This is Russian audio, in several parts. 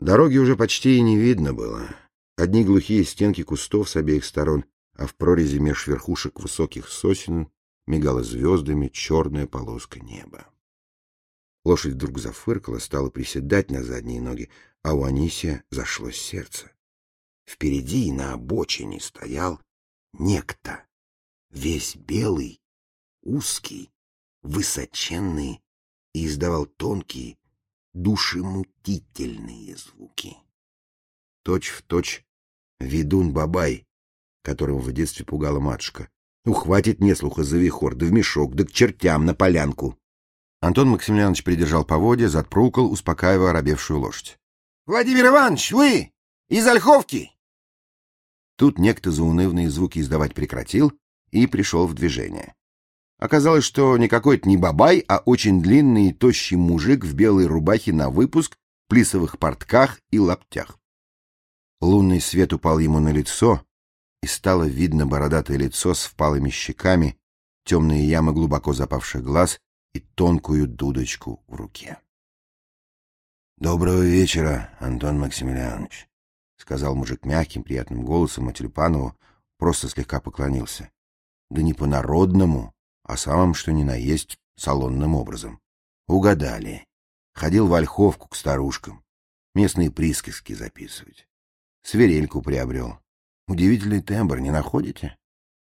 Дороги уже почти и не видно было. Одни глухие стенки кустов с обеих сторон, а в прорези меж верхушек высоких сосен мигала звездами черная полоска неба. Лошадь вдруг зафыркала, стала приседать на задние ноги, а у Анисия зашло сердце. Впереди на обочине стоял некто, весь белый, узкий, высоченный и издавал тонкие, душемутительные звуки. Точь в точь ведун Бабай, которого в детстве пугала матушка. Ну, хватит неслуха за вихор, да в мешок, да к чертям на полянку. Антон Максимiliaнович придержал поводья, затпрукал, успокаивая оробевшую лошадь. — Владимир Иванович, вы из Ольховки? Тут некто заунывные звуки издавать прекратил и пришел в движение. Оказалось, что не какой-то не бабай, а очень длинный и тощий мужик в белой рубахе на выпуск, плисовых портках и лаптях. Лунный свет упал ему на лицо, и стало видно бородатое лицо с впалыми щеками, темные ямы глубоко запавших глаз и тонкую дудочку в руке. «Доброго вечера, Антон Максимiliaнович», — сказал мужик мягким, приятным голосом, а Тюльпанову просто слегка поклонился. Да не по-народному, а самым, что ни на есть, салонным образом. Угадали. Ходил в Ольховку к старушкам. Местные присказки записывать. Сверельку приобрел. Удивительный тембр, не находите?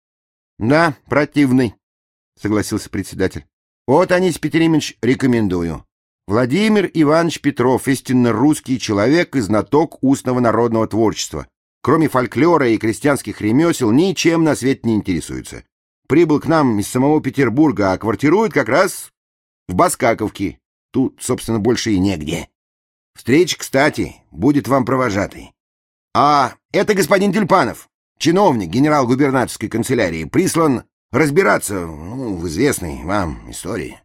— Да, противный, — согласился председатель. — Вот, Анис Петеримович, рекомендую. Владимир Иванович Петров, истинно русский человек и знаток устного народного творчества. Кроме фольклора и крестьянских ремесел, ничем на свете не интересуется. Прибыл к нам из самого Петербурга, а квартирует как раз в Баскаковке. Тут, собственно, больше и негде. Встреча, кстати, будет вам провожатой. А это господин Тюльпанов, чиновник генерал-губернаторской канцелярии, прислан разбираться ну, в известной вам истории.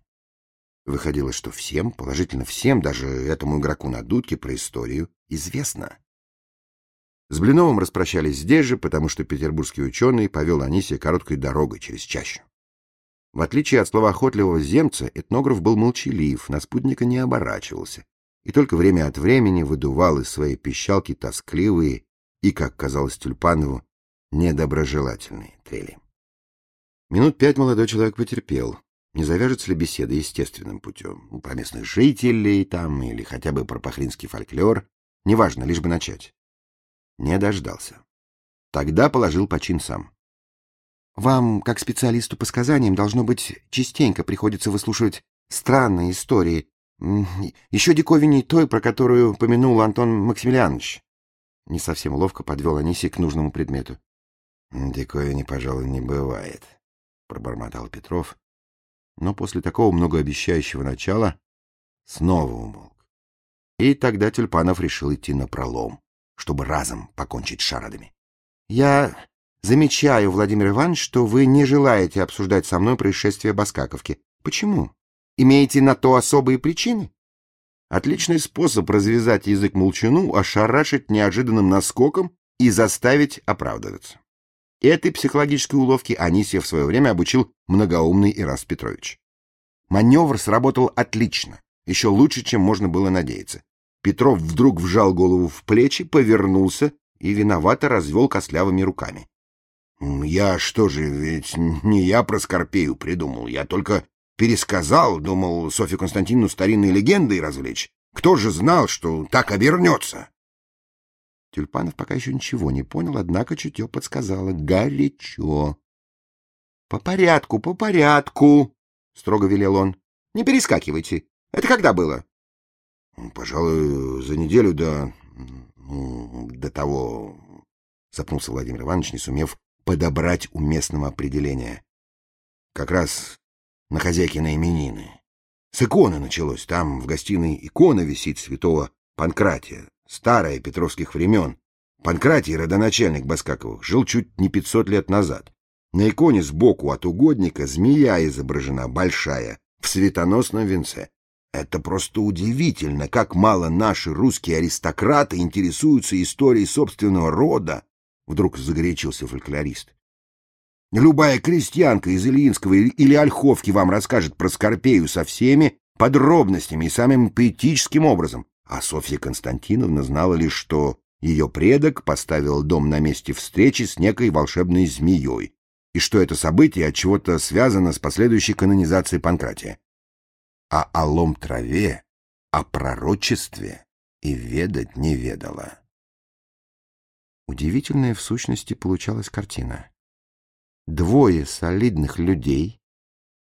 Выходило, что всем, положительно всем, даже этому игроку на дудке про историю, известно. С Блиновым распрощались здесь же, потому что петербургский ученый повел Анисия короткой дорогой через чащу. В отличие от словоохотливого земца, этнограф был молчалив, на спутника не оборачивался и только время от времени выдувал из своей пищалки тоскливые и, как казалось Тюльпанову, недоброжелательные трели. Минут пять молодой человек потерпел, не завяжется ли беседа естественным путем, про местных жителей там или хотя бы про пахринский фольклор, неважно, лишь бы начать. Не дождался. Тогда положил почин сам. Вам, как специалисту по сказаниям, должно быть, частенько приходится выслушивать странные истории, еще диковиней той, про которую помянул Антон Максимiliaнович. Не совсем ловко подвел Анисий к нужному предмету. «Диковини, пожалуй, не бывает», — пробормотал Петров. Но после такого многообещающего начала снова умолк. И тогда Тюльпанов решил идти на пролом, чтобы разом покончить с шародами. «Я замечаю, Владимир Иванович, что вы не желаете обсуждать со мной происшествие Баскаковки. Почему?» Имеете на то особые причины? Отличный способ развязать язык молчану, ошарашить неожиданным наскоком и заставить оправдываться. Этой психологической уловки Анисия в свое время обучил многоумный Ирас Петрович. Маневр сработал отлично, еще лучше, чем можно было надеяться. Петров вдруг вжал голову в плечи, повернулся и виновато развел костлявыми руками. — Я что же, ведь не я про Скорпею придумал, я только Пересказал, думал, Софью Константиновну старинные легенды развлечь. Кто же знал, что так обернется? Тюльпанов пока еще ничего не понял, однако чутье подсказало. Горячо. — По порядку, по порядку, — строго велел он. — Не перескакивайте. Это когда было? — Пожалуй, за неделю до... Ну, до того... — запнулся Владимир Иванович, не сумев подобрать уместного определения. — Как раз на хозяйкины именины. С иконы началось. Там в гостиной икона висит святого Панкратия, старая петровских времен. Панкратий, родоначальник Баскаковых, жил чуть не пятьсот лет назад. На иконе сбоку от угодника змея изображена, большая, в светоносном венце. Это просто удивительно, как мало наши русские аристократы интересуются историей собственного рода, вдруг загорячился фольклорист. Любая крестьянка из Ильинского или Ольховки вам расскажет про Скорпею со всеми подробностями и самым поэтическим образом. а Софья Константиновна знала лишь, что ее предок поставил дом на месте встречи с некой волшебной змеей, и что это событие от чего-то связано с последующей канонизацией Панкратия. А о лом-траве, о пророчестве и ведать не ведала. Удивительная в сущности получалась картина. Двое солидных людей,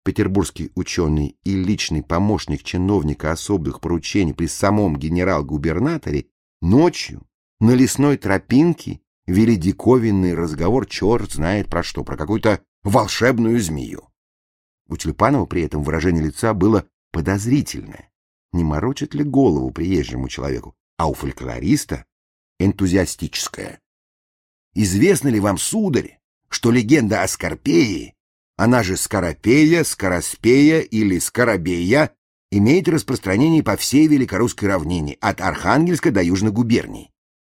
петербургский ученый и личный помощник чиновника особых поручений при самом генерал-губернаторе, ночью на лесной тропинке вели диковинный разговор черт знает про что, про какую-то волшебную змею. У Тюльпанова при этом выражение лица было подозрительное. Не морочит ли голову приезжему человеку? А у фольклориста энтузиастическое. Известно ли вам, сударь, что легенда о Скорпее, она же Скоропея, Скороспея или Скоробея, имеет распространение по всей Великорусской равнине, от Архангельска до Южной губернии?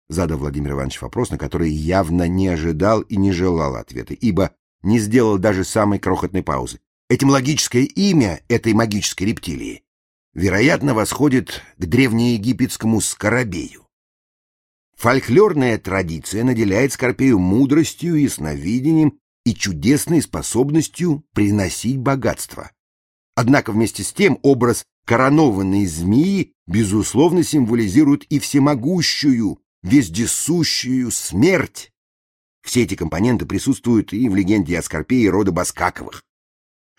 Задал Владимир Иванович вопрос, на который явно не ожидал и не желал ответа, ибо не сделал даже самой крохотной паузы. Этимологическое имя этой магической рептилии, вероятно, восходит к древнеегипетскому Скоробею. Фольклорная традиция наделяет Скорпею мудростью, ясновидением и чудесной способностью приносить богатство. Однако вместе с тем образ коронованной змеи безусловно символизирует и всемогущую, вездесущую смерть. Все эти компоненты присутствуют и в легенде о Скорпее рода Баскаковых. —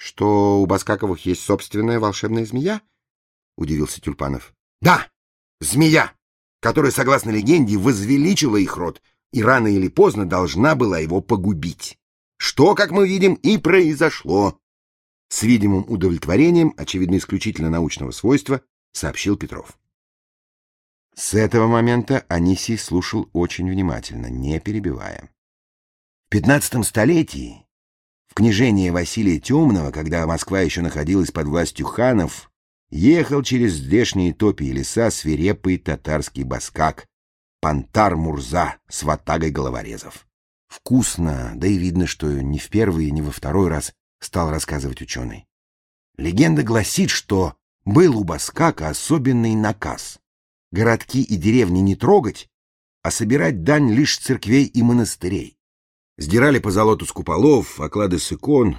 Что у Баскаковых есть собственная волшебная змея? — удивился Тюльпанов. — Да, змея! которая, согласно легенде, возвеличила их род и рано или поздно должна была его погубить. Что, как мы видим, и произошло. С видимым удовлетворением, очевидно исключительно научного свойства, сообщил Петров. С этого момента Анисий слушал очень внимательно, не перебивая. В пятнадцатом столетии, в княжении Василия Темного, когда Москва еще находилась под властью ханов, ехал через здешние топи и леса свирепый татарский баскак, Пантар Мурза с ватагой головорезов. Вкусно, да и видно, что не в первый не во второй раз стал рассказывать ученый. Легенда гласит, что был у баскака особенный наказ. Городки и деревни не трогать, а собирать дань лишь церквей и монастырей. Сдирали по золоту с куполов, оклады с икон,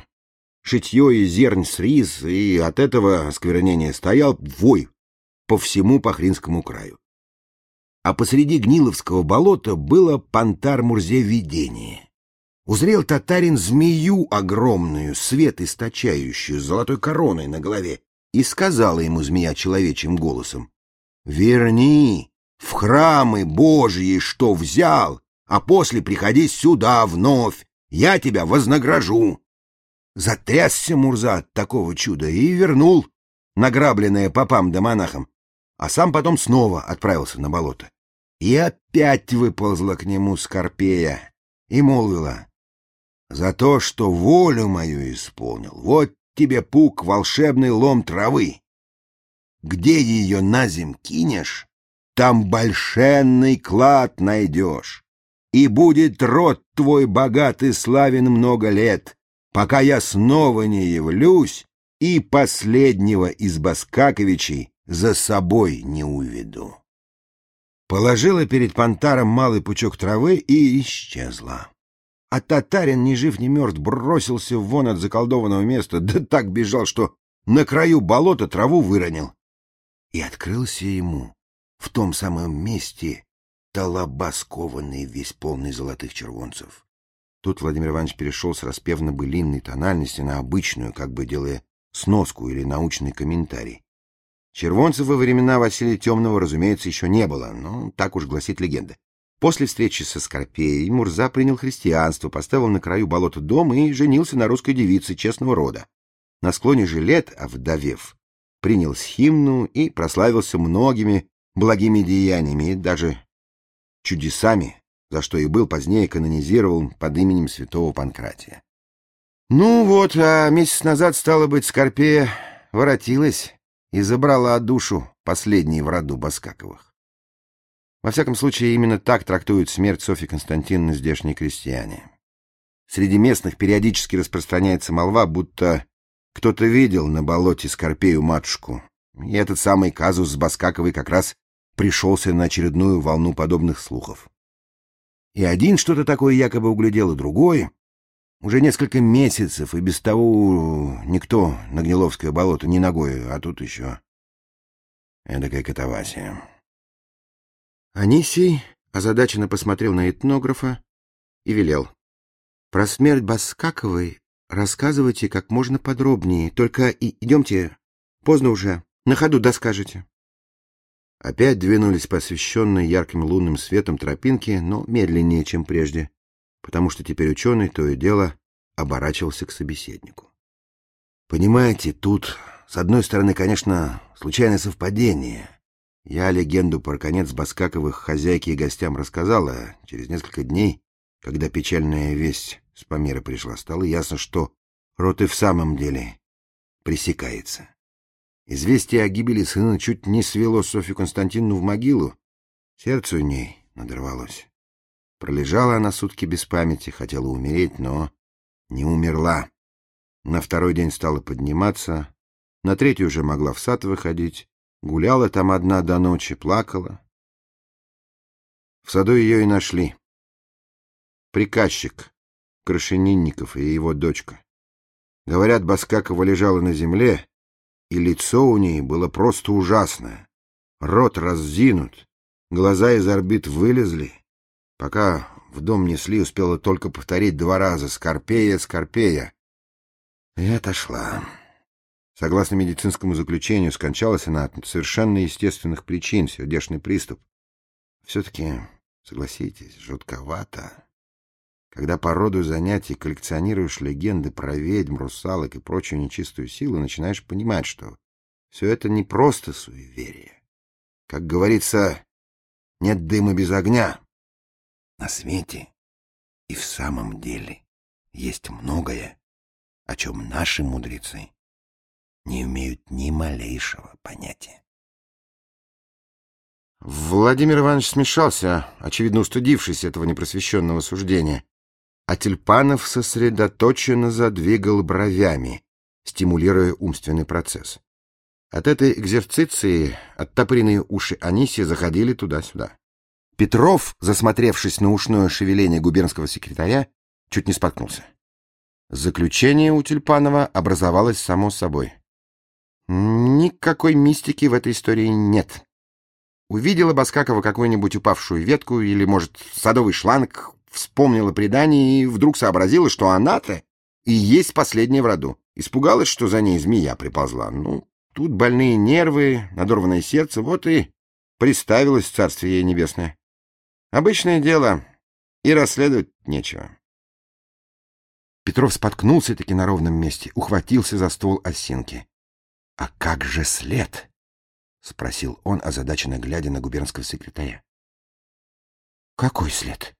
шитье и зернь с рис, и от этого осквернения стоял вой по всему Пахринскому краю. А посреди Гниловского болота было понтар-мурзе видение. Узрел татарин змею огромную, свет источающую, с золотой короной на голове, и сказала ему змея человечьим голосом, «Верни в храмы Божьи, что взял, а после приходи сюда вновь, я тебя вознагражу». Затрясся Мурза от такого чуда и вернул награбленное попам да монахам, а сам потом снова отправился на болото. И опять выползла к нему Скорпея и молвила, «За то, что волю мою исполнил, вот тебе пук волшебный лом травы. Где ее на зем кинешь, там большенный клад найдешь, и будет род твой богат и славен много лет, пока я снова не явлюсь и последнего из Баскаковичей за собой не уведу. Положила перед Пантаром малый пучок травы и исчезла. А татарин, ни жив ни мертв, бросился вон от заколдованного места, да так бежал, что на краю болота траву выронил. И открылся ему в том самом месте толоба скованный, весь полный золотых червонцев. Тут Владимир Иванович перешел с распевно-былинной тональности на обычную, как бы делая сноску или научный комментарий. Червонцев во времена Василия Темного, разумеется, еще не было, но так уж гласит легенда. После встречи со Скорпеей Мурза принял христианство, поставил на краю болота дом и женился на русской девице честного рода. На склоне же лет, овдовев, принял схимну и прославился многими благими деяниями и даже чудесами, за что и был позднее канонизирован под именем святого Панкратия. Ну вот, а месяц назад, стало быть, Скорпея воротилась и забрала душу последней в роду Баскаковых. Во всяком случае, именно так трактуют смерть Софьи Константиновны здешние крестьяне. Среди местных периодически распространяется молва, будто кто-то видел на болоте Скорпею матушку, и этот самый казус с Баскаковой как раз пришелся на очередную волну подобных слухов. И один что-то такое якобы углядел, и другой. Уже несколько месяцев, и без того никто на Гниловское болото не ногой, а тут еще эдакая катавасия. Анисий озадаченно посмотрел на этнографа и велел. Про смерть Баскаковой рассказывайте как можно подробнее, только и идемте, поздно уже, на ходу доскажете. Опять двинулись по освещенной ярким лунным светом тропинке, но медленнее, чем прежде, потому что теперь ученый то и дело оборачивался к собеседнику. Понимаете, тут, с одной стороны, конечно, случайное совпадение. Я легенду про конец Баскаковых хозяйке и гостям рассказала. Через несколько дней, когда печальная весть с Памира пришла, стало ясно, что рот и в самом деле пресекается. Известие о гибели сына чуть не свело Софью Константиновну в могилу. Сердце у ней надорвалось. Пролежала она сутки без памяти, хотела умереть, но не умерла. На второй день стала подниматься, на третий уже могла в сад выходить, гуляла там одна до ночи, плакала. В саду ее и нашли. Приказчик, Крашенинников и его дочка. Говорят, Баскакова лежала на земле, и лицо у ней было просто ужасное. Рот раззинут, глаза из орбит вылезли. Пока в дом несли, успела только повторить два раза «Скорпея, Скорпея». И отошла. Согласно медицинскому заключению, скончалась она от совершенно естественных причин, сердечный приступ. Все-таки, согласитесь, жутковато. Когда по роду занятий коллекционируешь легенды про ведьм, русалок и прочую нечистую силу, начинаешь понимать, что все это не просто суеверие. Как говорится, нет дыма без огня. На свете и в самом деле есть многое, о чем наши мудрецы не имеют ни малейшего понятия. Владимир Иванович смешался, очевидно устыдившись этого непросвещенного суждения а Тюльпанов сосредоточенно задвигал бровями, стимулируя умственный процесс. От этой экзерциции оттопыренные уши Аниси заходили туда-сюда. Петров, засмотревшись на ушное шевеление губернского секретаря, чуть не споткнулся. Заключение у Тюльпанова образовалось само собой. Никакой мистики в этой истории нет. Увидела Баскакова какую-нибудь упавшую ветку или, может, садовый шланг, вспомнила предание и вдруг сообразила, что она-то и есть последняя в роду. Испугалась, что за ней змея приползла. Ну, тут больные нервы, надорванное сердце, вот и приставилось царствие ей небесное. Обычное дело, и расследовать нечего. Петров споткнулся-таки на ровном месте, ухватился за ствол осинки. — А как же след? — спросил он, озадаченно глядя на губернского секретаря. — Какой след?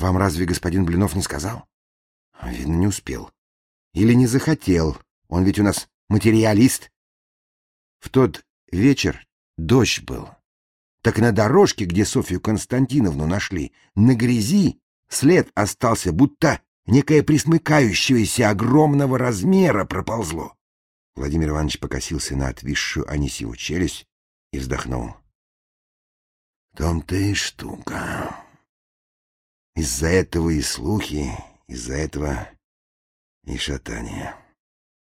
Вам разве господин Блинов не сказал? Видно, не успел. Или не захотел. Он ведь у нас материалист. В тот вечер дождь был. Так на дорожке, где Софью Константиновну нашли, на грязи след остался, будто некое присмыкающееся огромного размера проползло. Владимир Иванович покосился на отвисшую Анисьеву челюсть и вздохнул. — Том-то и штука. Из-за этого и слухи, из-за этого и шатания.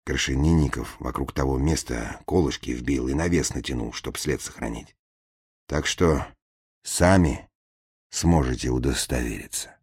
Крашенинников вокруг того места колышки вбил и навес натянул, чтоб след сохранить. Так что сами сможете удостовериться.